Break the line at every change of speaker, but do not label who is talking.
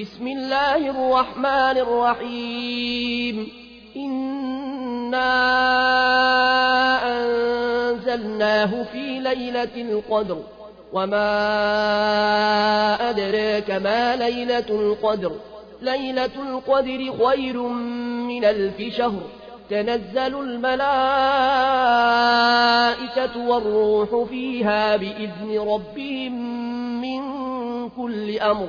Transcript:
بسم الله الرحمن الرحيم. إنا أنزلناه في ليلة القدر. وما أدراك ما ليلة القدر. ليلة القدر خير من ألف شهر. تنزل الملائكة والروح فيها بإذن ربهم من كل أمر.